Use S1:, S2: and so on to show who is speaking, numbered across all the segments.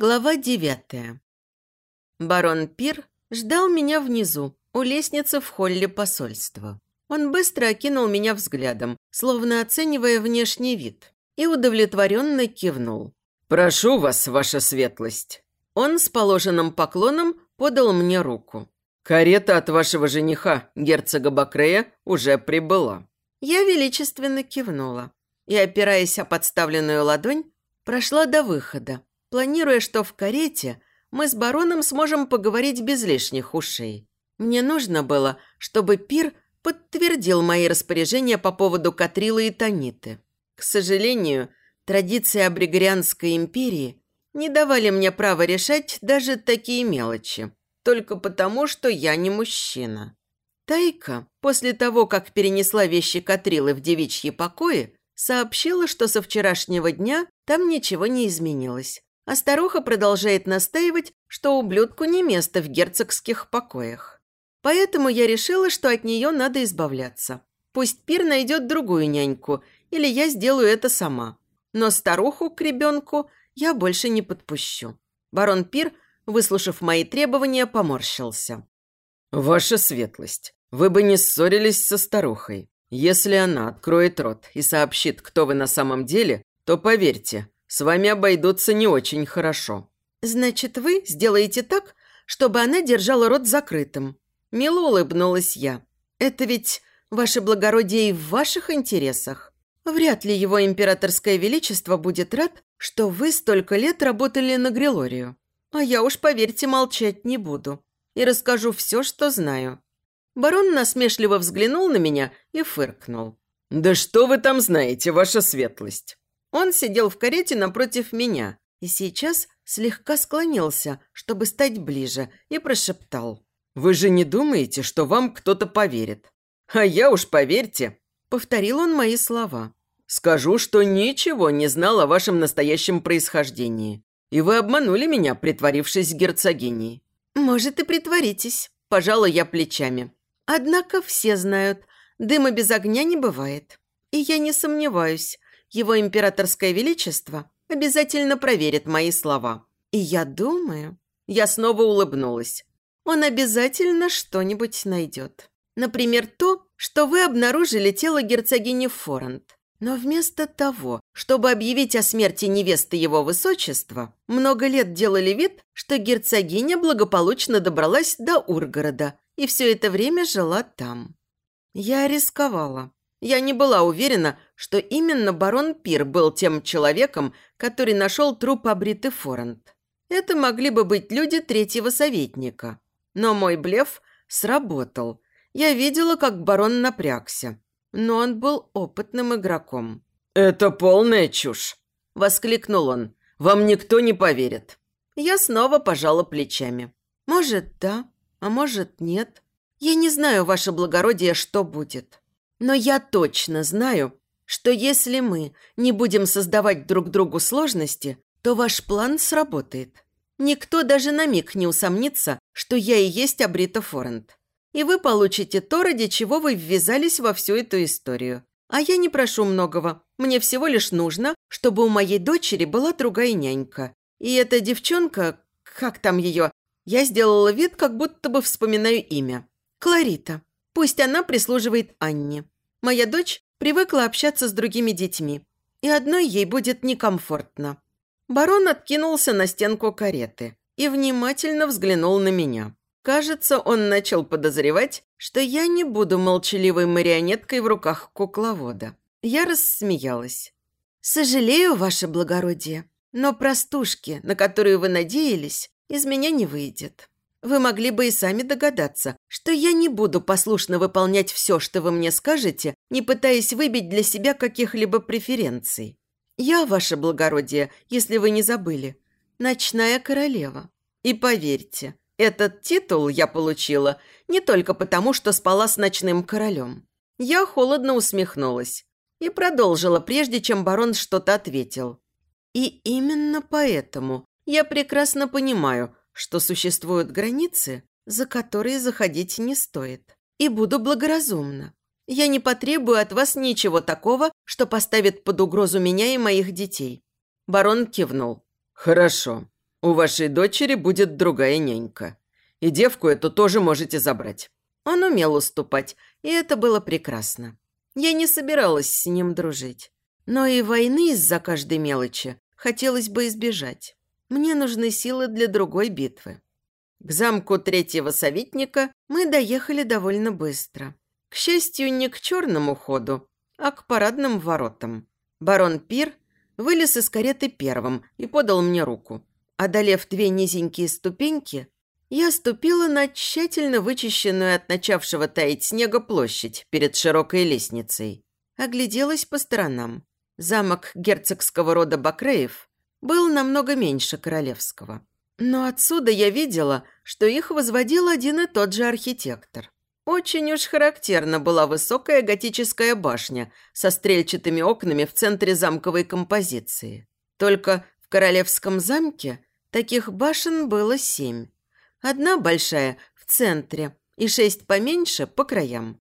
S1: Глава девятая. Барон Пир ждал меня внизу, у лестницы в холле посольства. Он быстро окинул меня взглядом, словно оценивая внешний вид, и удовлетворенно кивнул.
S2: «Прошу вас, ваша светлость».
S1: Он с положенным поклоном подал мне руку.
S2: «Карета от вашего жениха, герцога Бакрея, уже прибыла».
S1: Я величественно кивнула и, опираясь о подставленную ладонь, прошла до выхода, планируя, что в карете мы с бароном сможем поговорить без лишних ушей. Мне нужно было, чтобы Пир подтвердил мои распоряжения по поводу Катрилы и Таниты. К сожалению, традиции Абригорианской империи не давали мне права решать даже такие мелочи, только потому, что я не мужчина. Тайка, после того, как перенесла вещи Катрилы в девичьи покои, сообщила, что со вчерашнего дня там ничего не изменилось, а старуха продолжает настаивать, что ублюдку не место в герцогских покоях. Поэтому я решила, что от нее надо избавляться. Пусть Пир найдет другую няньку, или я сделаю это сама. Но старуху к ребенку я больше не подпущу. Барон Пир, выслушав мои требования, поморщился.
S2: «Ваша светлость, вы бы не ссорились со старухой. Если она откроет рот и сообщит, кто вы на самом деле, то поверьте, с вами обойдутся не очень хорошо».
S1: «Значит, вы сделаете так, чтобы она держала рот закрытым?» Мило улыбнулась я. «Это ведь, ваше благородие, и в ваших интересах. Вряд ли его императорское величество будет рад, что вы столько лет работали на Грилорию. А я уж, поверьте, молчать не буду. И расскажу все, что знаю». Барон насмешливо взглянул на меня и фыркнул.
S2: «Да что вы там знаете, ваша светлость?»
S1: Он сидел в карете напротив меня и сейчас слегка склонился, чтобы стать ближе, и прошептал.
S2: «Вы же не думаете, что вам кто-то поверит? А я уж, поверьте!» Повторил он мои слова. «Скажу, что ничего не знал о вашем настоящем происхождении. И вы обманули меня, притворившись герцогиней».
S1: «Может, и притворитесь», – пожала я плечами. «Однако все знают, дыма без огня не бывает. И я не сомневаюсь, его императорское величество обязательно проверит мои слова. И я думаю... Я снова улыбнулась. Он обязательно что-нибудь найдет. Например, то, что вы обнаружили тело герцогини Форент. Но вместо того, чтобы объявить о смерти невесты его высочества, много лет делали вид, что герцогиня благополучно добралась до Ургорода и все это время жила там. Я рисковала. Я не была уверена, что именно барон Пир был тем человеком, который нашел труп Абриты Форент. Это могли бы быть люди третьего советника. Но мой блеф сработал. Я видела, как барон напрягся. Но он был опытным игроком.
S2: «Это полная чушь!» – воскликнул он. «Вам никто не поверит».
S1: Я снова пожала плечами. «Может, да, а может, нет. Я не знаю, ваше благородие, что будет». Но я точно знаю, что если мы не будем создавать друг другу сложности, то ваш план сработает. Никто даже на миг не усомнится, что я и есть Абрита Форент. И вы получите то, ради чего вы ввязались во всю эту историю. А я не прошу многого. Мне всего лишь нужно, чтобы у моей дочери была другая нянька. И эта девчонка, как там ее, я сделала вид, как будто бы вспоминаю имя. Кларита. Пусть она прислуживает Анне. Моя дочь привыкла общаться с другими детьми, и одной ей будет некомфортно. Барон откинулся на стенку кареты и внимательно взглянул на меня. Кажется, он начал подозревать, что я не буду молчаливой марионеткой в руках кукловода. Я рассмеялась. «Сожалею, ваше благородие, но простушки, на которую вы надеялись, из меня не выйдет. Вы могли бы и сами догадаться, что я не буду послушно выполнять все, что вы мне скажете, не пытаясь выбить для себя каких-либо преференций. Я, ваше благородие, если вы не забыли, ночная королева. И поверьте, этот титул я получила не только потому, что спала с ночным королем. Я холодно усмехнулась и продолжила, прежде чем барон что-то ответил. И именно поэтому я прекрасно понимаю, что существуют границы, за которые заходить не стоит. И буду благоразумна. Я не потребую от вас ничего такого, что поставит под угрозу меня и моих детей». Барон кивнул.
S2: «Хорошо. У вашей дочери будет другая нянька. И девку эту тоже можете забрать».
S1: Он умел уступать, и это было прекрасно. Я не собиралась с ним дружить. Но и войны из-за каждой мелочи хотелось бы избежать. Мне нужны силы для другой битвы. К замку третьего советника мы доехали довольно быстро. К счастью, не к черному ходу, а к парадным воротам. Барон Пир вылез из кареты первым и подал мне руку. Одолев две низенькие ступеньки, я ступила на тщательно вычищенную от начавшего таять снега площадь перед широкой лестницей. Огляделась по сторонам. Замок герцогского рода Бакреев был намного меньше королевского. Но отсюда я видела, что их возводил один и тот же архитектор. Очень уж характерна была высокая готическая башня со стрельчатыми окнами в центре замковой композиции. Только в королевском замке таких башен было семь. Одна большая в центре и шесть поменьше по краям.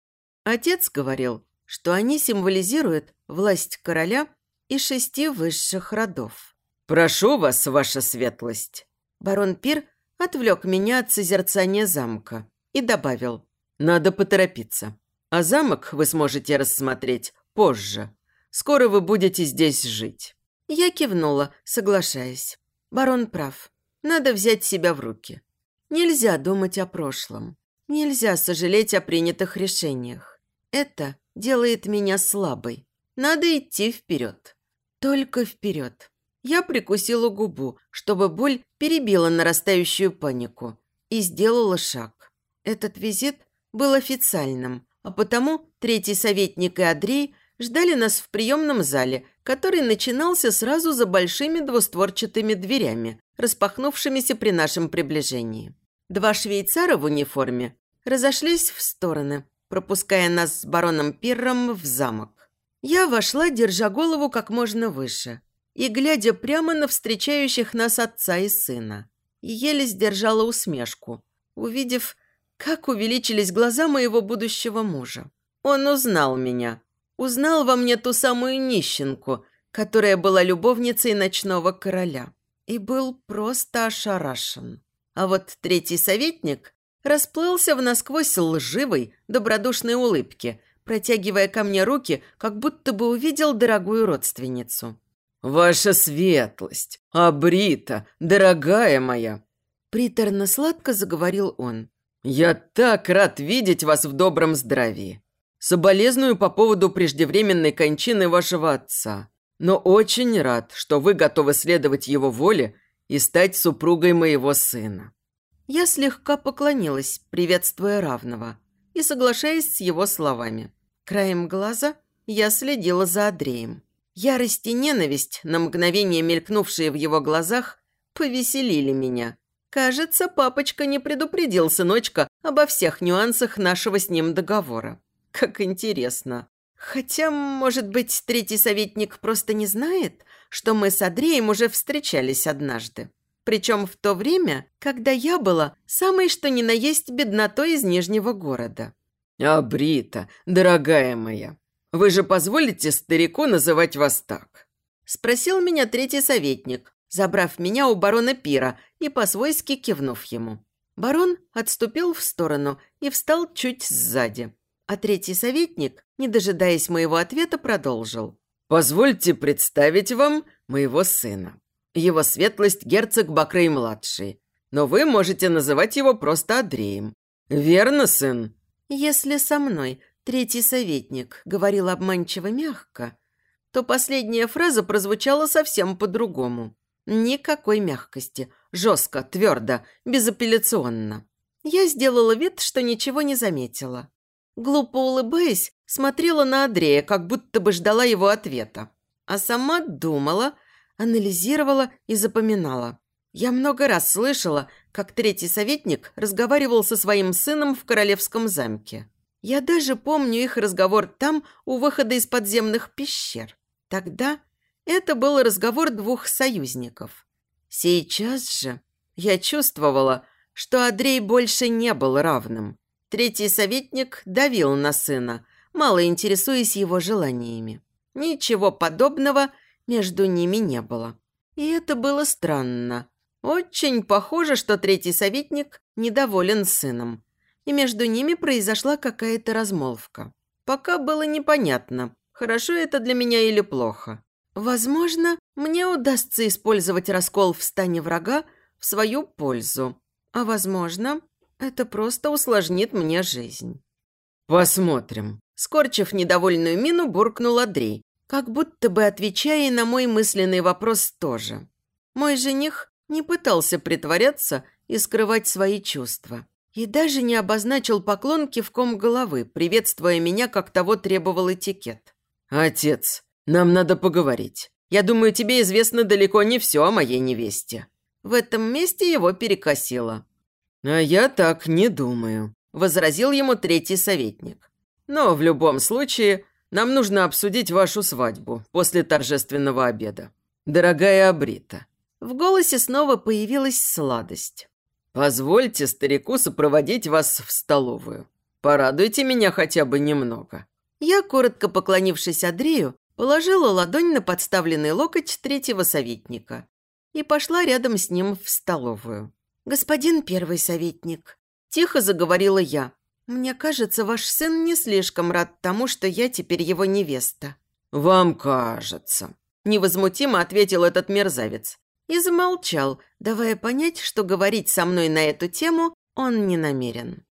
S1: Отец говорил, что они символизируют власть короля и шести высших родов.
S2: «Прошу вас, ваша светлость!»
S1: Барон Пир отвлек меня от созерцания замка и добавил.
S2: «Надо поторопиться. А замок вы сможете рассмотреть позже. Скоро вы будете здесь жить».
S1: Я кивнула, соглашаясь. Барон прав. Надо взять себя в руки. Нельзя думать о прошлом. Нельзя сожалеть о принятых решениях. Это делает меня слабой. Надо идти вперед. Только вперед. Я прикусила губу, чтобы боль перебила нарастающую панику, и сделала шаг. Этот визит был официальным, а потому третий советник и Андрей ждали нас в приемном зале, который начинался сразу за большими двустворчатыми дверями, распахнувшимися при нашем приближении. Два швейцара в униформе разошлись в стороны, пропуская нас с бароном Пирром в замок. Я вошла, держа голову как можно выше, и глядя прямо на встречающих нас отца и сына. Еле сдержала усмешку, увидев, как увеличились глаза моего будущего мужа. Он узнал меня, узнал во мне ту самую нищенку, которая была любовницей ночного короля, и был просто ошарашен. А вот третий советник расплылся в насквозь лживой, добродушной улыбке, протягивая ко мне руки, как будто бы увидел дорогую родственницу.
S2: «Ваша светлость! Абрита, дорогая моя!»
S1: Приторно-сладко заговорил он.
S2: «Я так рад видеть вас в добром здравии. Соболезную по поводу преждевременной кончины вашего отца, но очень рад, что вы готовы следовать его воле и стать супругой моего сына».
S1: Я слегка поклонилась, приветствуя равного, и соглашаясь с его словами. Краем глаза я следила за Андреем. Ярость и ненависть, на мгновение мелькнувшие в его глазах, повеселили меня. Кажется, папочка не предупредил сыночка обо всех нюансах нашего с ним договора. Как интересно. Хотя, может быть, третий советник просто не знает, что мы с Андреем уже встречались однажды. Причем в то время, когда я была самой что ни на есть беднотой из Нижнего города.
S2: «А, Брита, дорогая моя, вы же позволите старику называть вас так?»
S1: Спросил меня третий советник, забрав меня у барона Пира и по-свойски кивнув ему. Барон отступил в сторону и встал чуть сзади. А третий советник, не дожидаясь моего ответа, продолжил.
S2: «Позвольте представить вам моего сына. Его светлость герцог Бакрей-младший. Но вы можете называть его просто Андреем. Верно, сын?»
S1: «Если со мной Третий советник говорил обманчиво мягко, то последняя фраза прозвучала совсем по-другому. Никакой мягкости. Жестко, твердо, безапелляционно. Я сделала вид, что ничего не заметила. Глупо улыбаясь, смотрела на Андрея, как будто бы ждала его ответа. А сама думала, анализировала и запоминала. Я много раз слышала, как третий советник разговаривал со своим сыном в королевском замке. Я даже помню их разговор там, у выхода из подземных пещер. Тогда это был разговор двух союзников. Сейчас же я чувствовала, что Андрей больше не был равным. Третий советник давил на сына, мало интересуясь его желаниями. Ничего подобного между ними не было. И это было странно. Очень похоже, что третий советник недоволен сыном. И между ними произошла какая-то размолвка. Пока было непонятно, хорошо это для меня или плохо. Возможно, мне удастся использовать раскол в стане врага в свою пользу. А возможно, это просто усложнит мне жизнь.
S2: «Посмотрим», –
S1: скорчив недовольную мину, буркнул Андрей, как будто бы отвечая на мой мысленный вопрос тоже. Мой жених не пытался притворяться и скрывать свои чувства. И даже не обозначил поклон кивком головы, приветствуя меня, как того требовал этикет.
S2: «Отец, нам надо поговорить. Я думаю, тебе известно далеко не все о моей невесте».
S1: В этом месте его перекосило.
S2: «А я так не думаю», – возразил ему третий советник. «Но в любом случае нам нужно обсудить вашу свадьбу после торжественного обеда. Дорогая Абрита».
S1: В голосе снова появилась сладость.
S2: «Позвольте старику сопроводить вас в столовую. Порадуйте меня хотя бы немного».
S1: Я, коротко поклонившись Андрею, положила ладонь на подставленный локоть третьего советника и пошла рядом с ним в столовую. «Господин первый советник», – тихо заговорила я, «Мне кажется, ваш сын не слишком рад тому, что я теперь его невеста».
S2: «Вам кажется», – невозмутимо ответил этот мерзавец.
S1: И замолчал, давая понять, что говорить со мной на эту тему он не намерен.